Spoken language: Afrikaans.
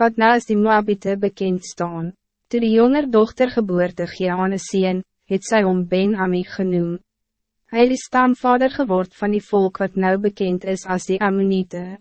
wat nou as die Moabite bekend staan. Toe die jonger dochter geboorte gee aan een sien, het sy om Ben Ami genoem. Hy is stamvader geword van die volk wat nou bekend is als die Ammonite.